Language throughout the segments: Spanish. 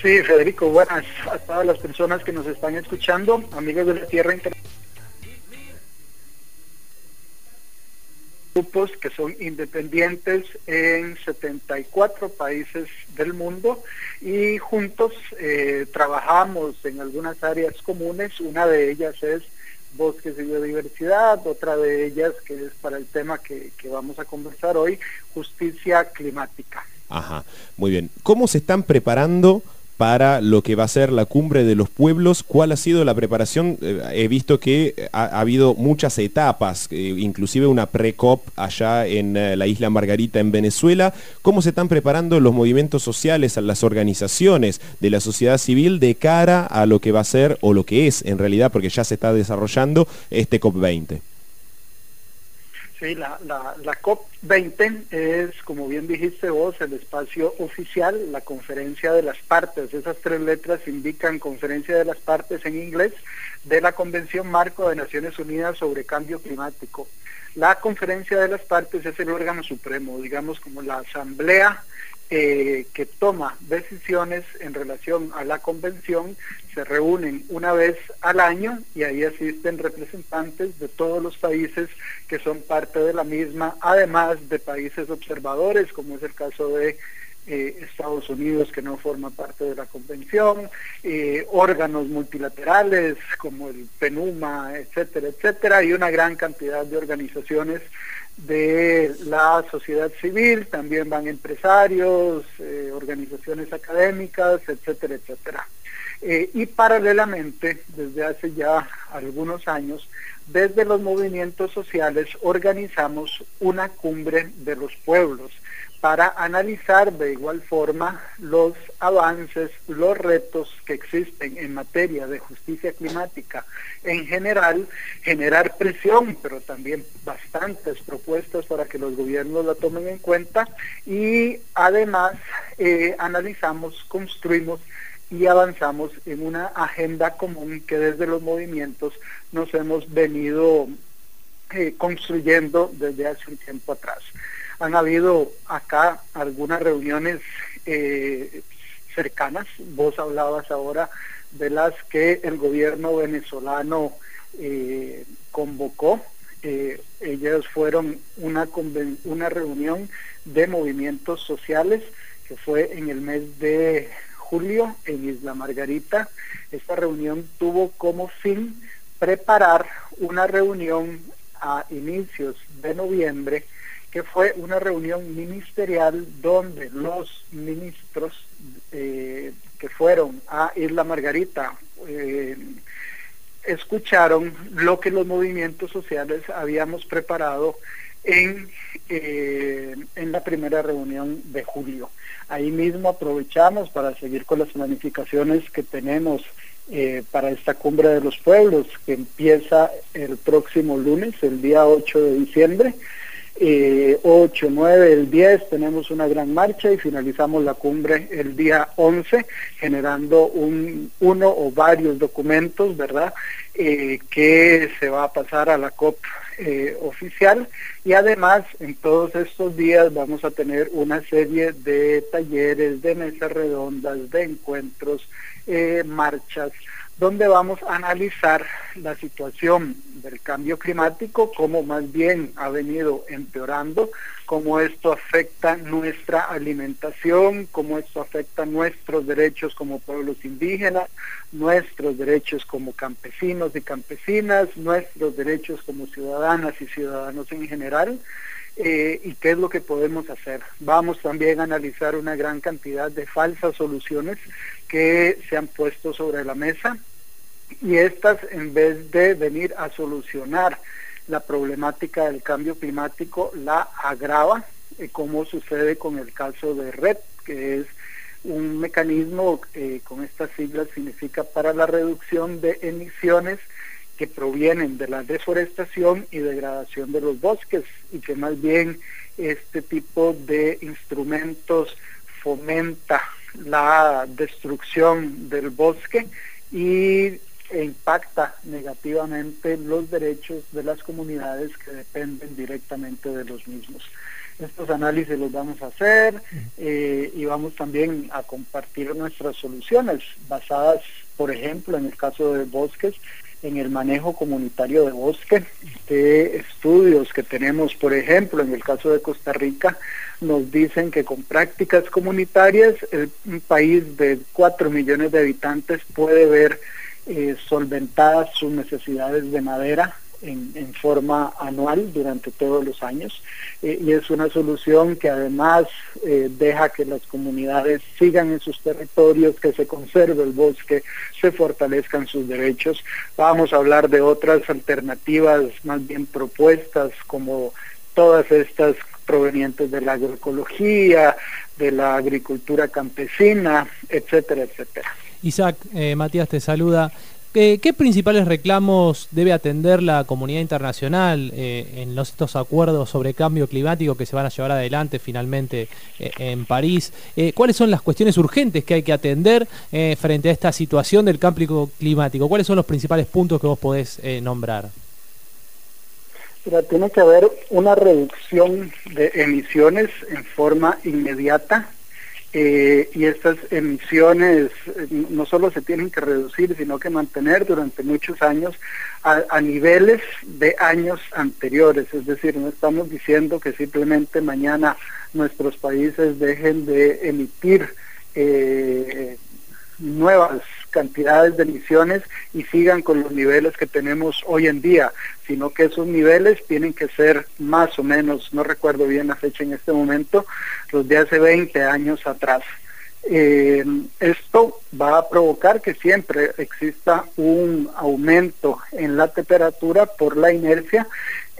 Sí, Federico, buenas a todas las personas que nos están escuchando, amigos de la Tierra Internacional. grupos que son independientes en 74 países del mundo y juntos eh, trabajamos en algunas áreas comunes, una de ellas es bosques y biodiversidad, otra de ellas que es para el tema que, que vamos a conversar hoy, justicia climática. Ajá, muy bien. ¿Cómo se están preparando para lo que va a ser la cumbre de los pueblos. ¿Cuál ha sido la preparación? Eh, he visto que ha, habido muchas etapas, eh, inclusive una pre-COP allá en eh, la isla Margarita en Venezuela. ¿Cómo se están preparando los movimientos sociales, las organizaciones de la sociedad civil de cara a lo que va a ser o lo que es en realidad, porque ya se está desarrollando este COP20? Sí, la, la, la, COP20 es, como bien dijiste vos, el espacio oficial, la conferencia de las partes. Esas tres letras indican conferencia de las partes en inglés de la Convención Marco de Naciones Unidas sobre Cambio Climático. La conferencia de las partes es el órgano supremo, digamos como la asamblea eh, que toma decisiones en relación a la convención se reúnen una vez al año y ahí asisten representantes de todos los países que son parte de la misma, además de países observadores, como es el caso de eh, Estados Unidos que no forma parte de la convención, eh, órganos multilaterales como el PENUMA, etcétera, etcétera, y una gran cantidad de organizaciones de la sociedad civil, también van empresarios, eh, organizaciones académicas, etcétera, etcétera. Eh, y paralelamente, desde hace ya algunos años, desde los movimientos sociales organizamos una cumbre de los pueblos para analizar de igual forma los avances, los retos que existen en materia de justicia climática. En general, generar presión, pero también bastantes propuestas para que los gobiernos la tomen en cuenta. Y además eh, analizamos, construimos y avanzamos en una agenda común que desde los movimientos nos hemos venido eh, construyendo desde hace un tiempo atrás. Han habido acá algunas reuniones eh, cercanas, vos hablabas ahora de las que el gobierno venezolano eh, convocó. Eh, ellas fueron una, una reunión de movimientos sociales que fue en el mes de julio en Isla Margarita. Esta reunión tuvo como fin preparar una reunión a inicios de noviembre que fue una reunión ministerial donde los ministros eh, que fueron a Isla Margarita eh, escucharon lo que los movimientos sociales habíamos preparado en, eh, en la primera reunión de julio. Ahí mismo aprovechamos para seguir con las planificaciones que tenemos para esta cumbre de los pueblos que empieza el próximo lunes, el día 8 de diciembre. 8, 9, el 10 tenemos una gran marcha y finalizamos la cumbre el día 11 generando un, uno o varios documentos, ¿verdad? Eh, que se va a pasar a la COP eh, oficial. Y además en todos estos días vamos a tener una serie de talleres, de mesas redondas, de encuentros, eh, marchas, donde vamos a analizar la situación del cambio climático, cómo más bien ha venido empeorando, cómo esto afecta nuestra alimentación, cómo esto afecta nuestros derechos como pueblos indígenas, nuestros derechos como campesinos y campesinas, nuestros derechos como ciudadanas y ciudadanos en general. Eh, y qué es lo que podemos hacer. Vamos también a analizar una gran cantidad de falsas soluciones que se han puesto sobre la mesa y estas en vez de venir a solucionar la problemática del cambio climático la agrava, eh, como sucede con el caso de RED, que es un mecanismo eh, con estas siglas significa para la reducción de emisiones que provienen de la deforestación y degradación de los bosques y que más bien este tipo de instrumentos fomenta la destrucción del bosque y e impacta negativamente los derechos de las comunidades que dependen directamente de los mismos. Estos análisis los vamos a hacer eh, y vamos también a compartir nuestras soluciones basadas, por ejemplo, en el caso de bosques, en el manejo comunitario de bosque, de estudios que tenemos, por ejemplo, en el caso de Costa Rica, nos dicen que con prácticas comunitarias un país de 4 millones de habitantes puede ver eh, solventadas sus necesidades de madera en, forma anual durante todos los años eh, y es una solución que además eh, deja que las comunidades sigan en sus territorios, que se conserve el bosque, se fortalezcan sus derechos. Vamos a hablar de otras alternativas más bien propuestas como todas estas provenientes de la agroecología, de la agricultura campesina, etcétera, etcétera. Isaac, eh, Matías te saluda. ¿Qué, principales reclamos debe atender la comunidad internacional eh, en los, estos acuerdos sobre cambio climático que se van a llevar adelante finalmente eh, en París? Eh, ¿Cuáles son las cuestiones urgentes que hay que atender frente a esta situación del cambio climático? ¿Cuáles son los principales puntos que vos podés nombrar? Tiene que haber una reducción de emisiones en forma inmediata eh, y estas emisiones eh, no solo se tienen que reducir, sino que mantener durante muchos años a, niveles de años anteriores. Es decir, no estamos diciendo que simplemente mañana nuestros países dejen de emitir eh, nuevas cantidades de emisiones y sigan con los niveles que tenemos hoy en día, sino que esos niveles tienen que ser más o menos, no recuerdo bien la fecha en este momento, los de hace 20 años atrás. Eh, esto va a provocar que siempre exista un aumento en la temperatura por la inercia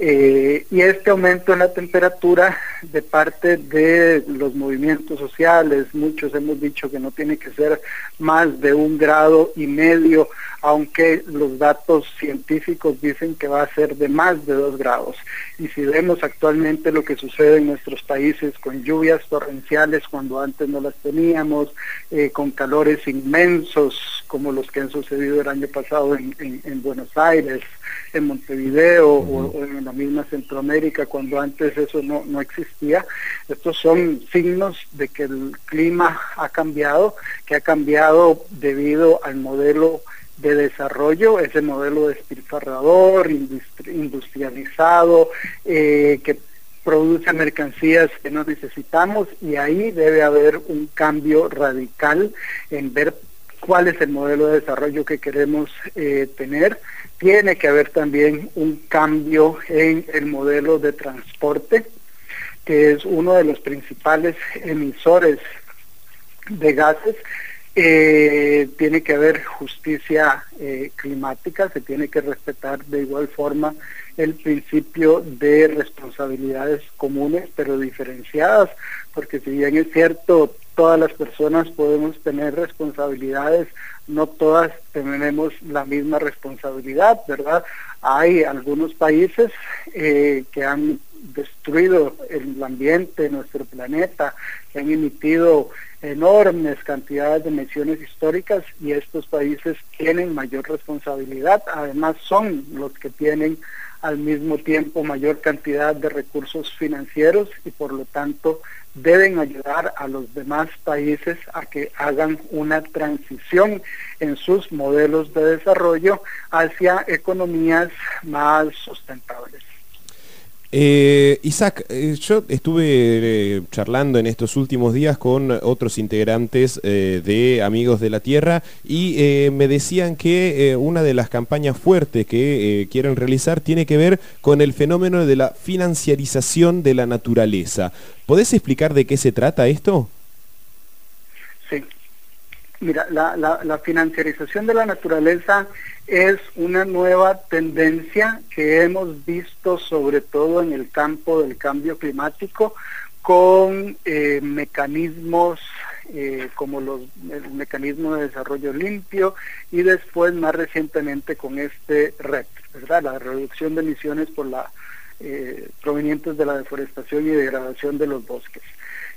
eh, y este aumento en la temperatura de parte de los movimientos sociales, muchos hemos dicho que no tiene que ser más de un grado y medio, aunque los datos científicos dicen que va a ser de más de dos grados. Y si vemos actualmente lo que sucede en nuestros países con lluvias torrenciales cuando antes no las teníamos, eh, con calores inmensos como los que han sucedido el año pasado en, Buenos Aires, en Montevideo o en la misma Centroamérica cuando antes eso no, no existía. Estos son signos de que el clima ha cambiado, que ha cambiado debido al modelo de desarrollo, ese modelo despilfarrador, industrializado, eh, que produce mercancías que no necesitamos y ahí debe haber un cambio radical en ver cuál es el modelo de desarrollo que queremos eh, tener. Tiene que haber también un cambio en el modelo de transporte, que es uno de los principales emisores de gases. Eh, tiene que haber justicia eh, climática, se tiene que respetar de igual forma el principio de responsabilidades comunes pero diferenciadas, porque si bien es cierto todas las personas podemos tener responsabilidades, no todas tenemos la misma responsabilidad, ¿verdad? Hay algunos países eh, que han destruido el ambiente, nuestro planeta, que han emitido enormes cantidades de emisiones históricas y estos países tienen mayor responsabilidad, además son los que tienen al mismo tiempo mayor cantidad de recursos financieros y por lo tanto deben ayudar a los demás países a que hagan una transición en sus modelos de desarrollo hacia economías más sustentables. Eh, Isaac, eh, yo estuve eh, charlando en estos últimos días con otros integrantes de Amigos de la Tierra y me decían que una de las campañas fuertes que quieren realizar tiene que ver con el fenómeno de la financiarización de la naturaleza. ¿Podés explicar de qué se trata esto? Sí. Mira, la, la financiarización de la naturaleza es una nueva tendencia que hemos visto sobre todo en el campo del cambio climático con eh, mecanismos eh, como los, el mecanismo de desarrollo limpio y después más recientemente con este REP, ¿verdad? la reducción de emisiones por la, eh, provenientes de la deforestación y degradación de los bosques.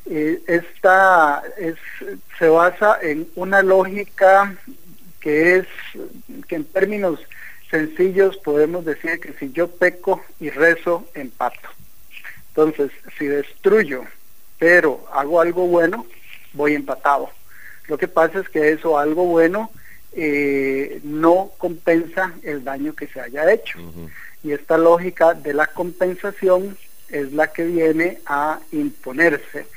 Esta es, se basa en una lógica que es que en términos sencillos podemos decir que si yo peco y rezo, empato. Entonces, si destruyo, pero hago algo bueno, voy empatado. Lo que pasa es que eso algo bueno eh, no compensa el daño que se haya hecho. Y esta lógica de la compensación es la que viene a imponerse.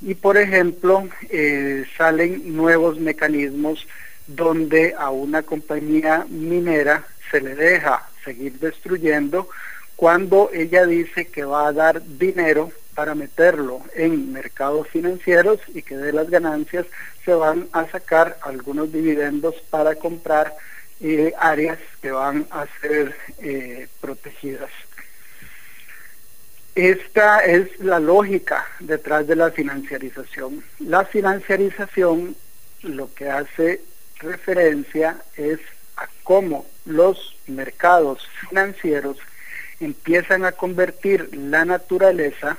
Y por ejemplo, eh, salen nuevos mecanismos donde a una compañía minera se le deja seguir destruyendo cuando ella dice que va a dar dinero para meterlo en mercados financieros y que de las ganancias se van a sacar algunos dividendos para comprar eh, áreas que van a ser eh, protegidas. Esta es la lógica detrás de la financiarización. La financiarización lo que hace referencia es a cómo los mercados financieros empiezan a convertir la naturaleza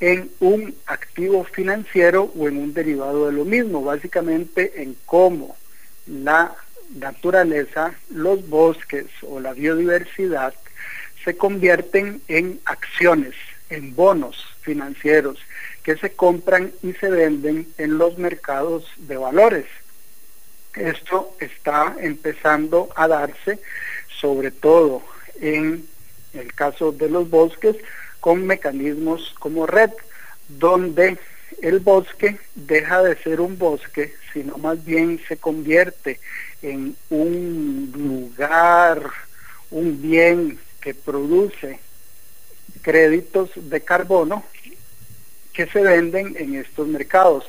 en un activo financiero o en un derivado de lo mismo, básicamente en cómo la naturaleza, los bosques o la biodiversidad se convierten en acciones, en bonos financieros que se compran y se venden en los mercados de valores. Esto está empezando a darse sobre todo en el caso de los bosques con mecanismos como red, donde el bosque deja de ser un bosque, sino más bien se convierte en un lugar, un bien que produce créditos de carbono que se venden en estos mercados.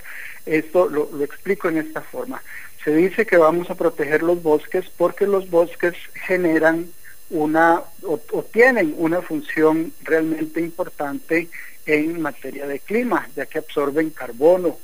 Esto lo, explico en esta forma. Se dice que vamos a proteger los bosques porque los bosques generan una o, tienen una función realmente importante en materia de clima, ya que absorben carbono.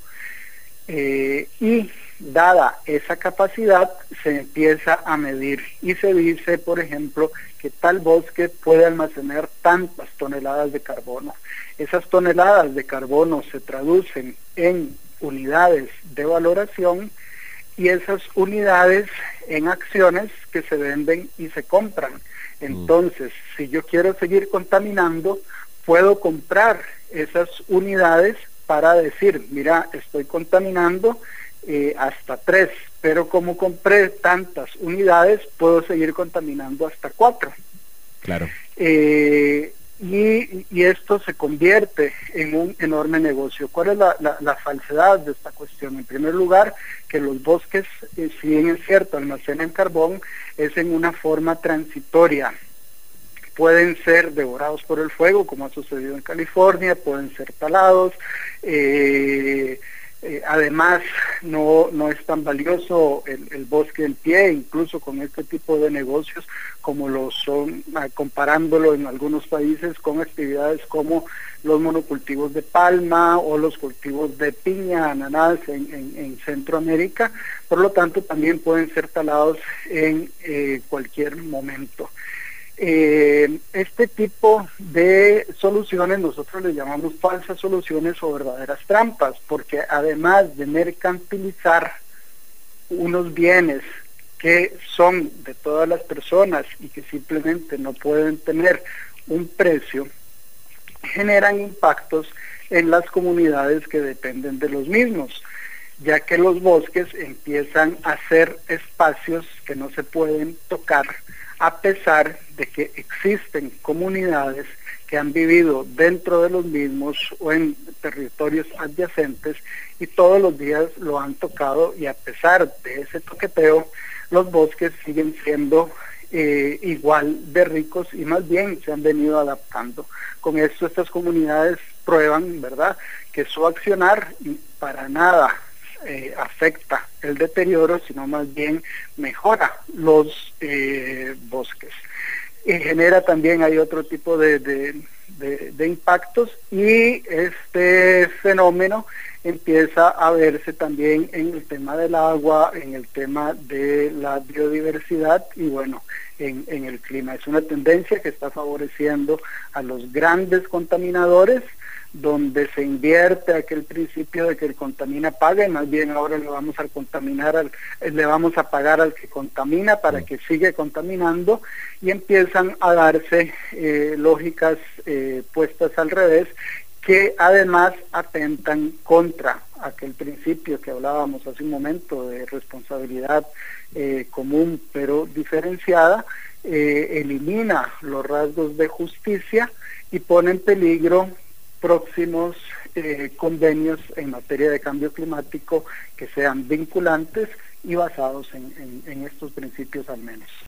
Eh, y dada esa capacidad, se empieza a medir y se dice, por ejemplo, que tal bosque puede almacenar tantas toneladas de carbono. Esas toneladas de carbono se traducen en unidades de valoración y esas unidades en acciones que se venden y se compran. Mm. Entonces, si yo quiero seguir contaminando, puedo comprar esas unidades para decir, mira, estoy contaminando eh, hasta tres, pero como compré tantas unidades, puedo seguir contaminando hasta cuatro. Claro. Eh, y, esto se convierte en un enorme negocio. ¿Cuál es la, falsedad de esta cuestión? En primer lugar, que los bosques, eh, si bien es cierto, almacenan carbón, es en una forma transitoria. Pueden ser devorados por el fuego, como ha sucedido en California, pueden ser talados. Eh, eh, además, no, no es tan valioso el, bosque en pie, incluso con este tipo de negocios, como lo son, ah, comparándolo en algunos países con actividades como los monocultivos de palma o los cultivos de piña, ananas en, Centroamérica. Por lo tanto, también pueden ser talados en eh, cualquier momento. Eh, este tipo de soluciones nosotros le llamamos falsas soluciones o verdaderas trampas, porque además de mercantilizar unos bienes que son de todas las personas y que simplemente no pueden tener un precio, generan impactos en las comunidades que dependen de los mismos, ya que los bosques empiezan a ser espacios que no se pueden tocar a pesar de que existen comunidades que han vivido dentro de los mismos o en territorios adyacentes y todos los días lo han tocado y a pesar de ese toqueteo, los bosques siguen siendo eh, igual de ricos y más bien se han venido adaptando. Con esto estas comunidades prueban, ¿verdad?, que su accionar para nada eh, afecta el deterioro, sino más bien mejora los eh, bosques. Y genera también, hay otro tipo de, de, impactos y este fenómeno empieza a verse también en el tema del agua, en el tema de la biodiversidad y bueno, en, en, el clima. Es una tendencia que está favoreciendo a los grandes contaminadores donde se invierte aquel principio de que el contamina pague, más bien ahora le vamos a contaminar al, eh, le vamos a pagar al que contamina para que siga contaminando y empiezan a darse eh, lógicas eh, puestas al revés que además atentan contra aquel principio que hablábamos hace un momento de responsabilidad común pero diferenciada, elimina los rasgos de justicia y pone en peligro próximos eh, convenios en materia de cambio climático que sean vinculantes y basados en estos principios al menos.